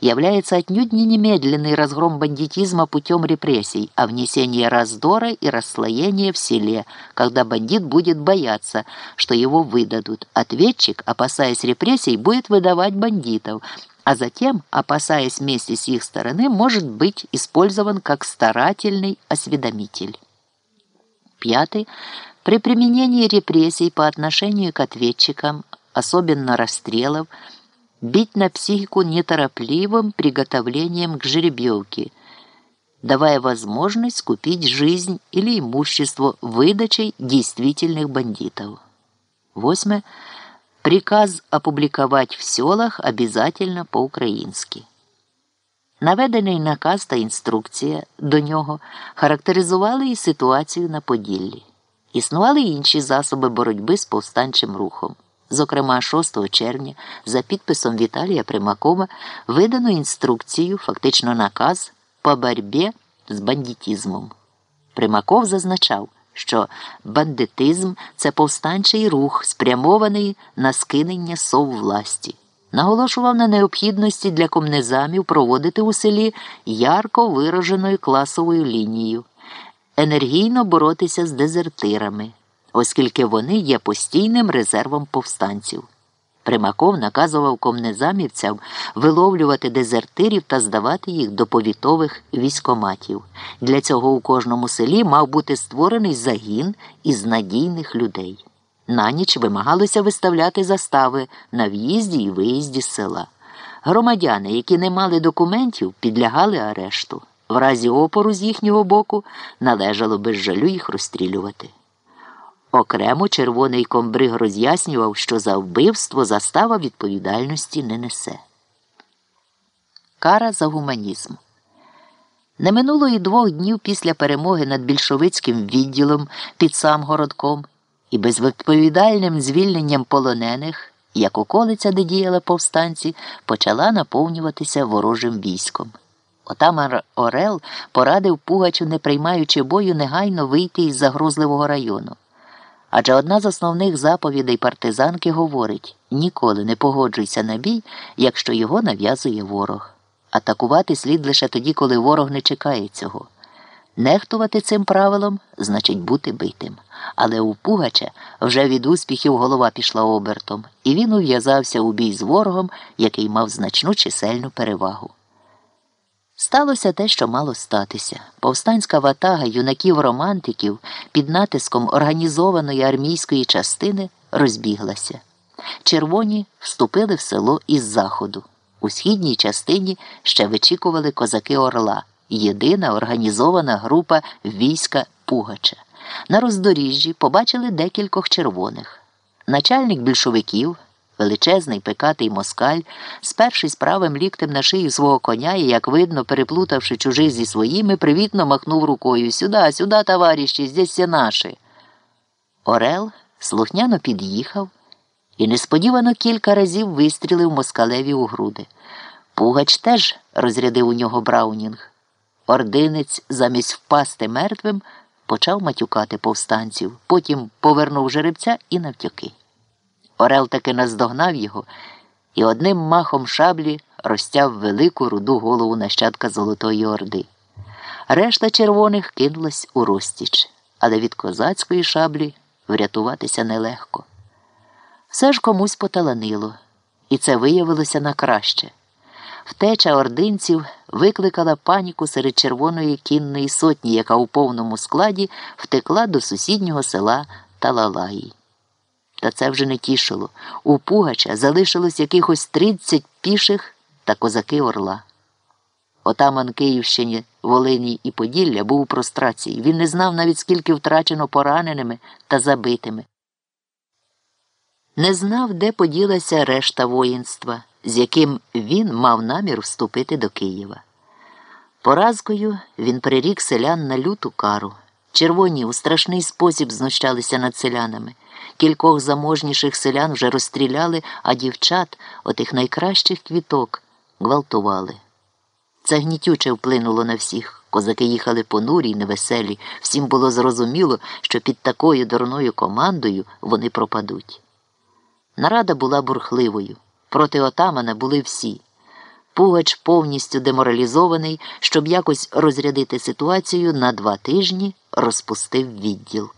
является отнюдь не немедленный разгром бандитизма путем репрессий, а внесение раздора и расслоения в селе, когда бандит будет бояться, что его выдадут. Ответчик, опасаясь репрессий, будет выдавать бандитов, а затем, опасаясь вместе с их стороны, может быть использован как старательный осведомитель. Пятый. При применении репрессий по отношению к ответчикам, особенно расстрелов, бить на психику неторопливым приготовлением к жеребьевке, давая возможность купить жизнь или имущество выдачей действительных бандитов. Восьмое. Приказ опубликовать в селах обязательно по-українськи. Наведений наказ та інструкція до нього характеризували і ситуацію на Поділлі. Існували й інші засоби боротьби з повстанчим рухом. Зокрема, 6 червня за підписом Віталія Примакова видано інструкцію, фактично наказ по боротьбі з бандитизмом. Примаков зазначав, що бандитизм це повстанчий рух, спрямований на скинення сов власті. Наголошував на необхідності для комнезамів проводити у селі ярко вираженою класовою лінією, енергійно боротися з дезертирами оскільки вони є постійним резервом повстанців. Примаков наказував комнезамівцям виловлювати дезертирів та здавати їх до повітових військоматів. Для цього у кожному селі мав бути створений загін із надійних людей. На ніч вимагалося виставляти застави на в'їзді і виїзді з села. Громадяни, які не мали документів, підлягали арешту. В разі опору з їхнього боку належало без жалю їх розстрілювати. Окремо червоний комбриг роз'яснював, що за вбивство застава відповідальності не несе. Кара за гуманізм. Не минуло і двох днів після перемоги над більшовицьким відділом під самгородком і безвідповідальним звільненням полонених, як околиця, де діяли повстанці, почала наповнюватися ворожим військом. Отамар Орел порадив Пугачу, не приймаючи бою, негайно вийти із загрозливого району. Адже одна з основних заповідей партизанки говорить ніколи не погоджуйся на бій, якщо його нав'язує ворог. Атакувати слід лише тоді, коли ворог не чекає цього. Нехтувати цим правилом значить бути битим. Але у Пугача вже від успіхів голова пішла обертом, і він ув'язався у бій з ворогом, який мав значну чисельну перевагу. Сталося те, що мало статися. Повстанська ватага юнаків-романтиків під натиском організованої армійської частини розбіглася. Червоні вступили в село із заходу. У східній частині ще вичікували козаки Орла, єдина організована група війська Пугача. На роздоріжжі побачили декількох червоних. Начальник більшовиків величезний пекатий москаль, спершись правим ліктем на шию свого коня і, як видно, переплутавши чужих зі своїми, привітно махнув рукою Сюда, сюда, товариші, здесь все наші. Орел слухняно під'їхав і несподівано кілька разів вистрілив москалеві у груди. Пугач теж розрядив у нього Браунінг. Ординець, замість впасти мертвим, почав матюкати повстанців, потім повернув жеребця і навтяки. Орел таки наздогнав його і одним махом шаблі розтяв велику руду голову нащадка Золотої Орди. Решта червоних кинулась у розтіч, але від козацької шаблі врятуватися нелегко. Все ж комусь поталанило, і це виявилося на краще. Втеча ординців викликала паніку серед червоної кінної сотні, яка у повному складі втекла до сусіднього села Талалаї. Та це вже не тішило. У Пугача залишилось якихось тридцять піших та козаки орла. Отаман Київщині, Волині і Поділля був у прострації. Він не знав навіть скільки втрачено пораненими та забитими. Не знав, де поділася решта воїнства, з яким він мав намір вступити до Києва. Поразкою він прирік селян на люту кару. Червоні у страшний спосіб знущалися над селянами. Кількох заможніших селян вже розстріляли, а дівчат, отих найкращих квіток, гвалтували. Це гнітюче вплинуло на всіх. Козаки їхали понурі й невеселі. Всім було зрозуміло, що під такою дурною командою вони пропадуть. Нарада була бурхливою. Проти отамана були всі. Пугач, повністю деморалізований, щоб якось розрядити ситуацію, на два тижні розпустив відділ.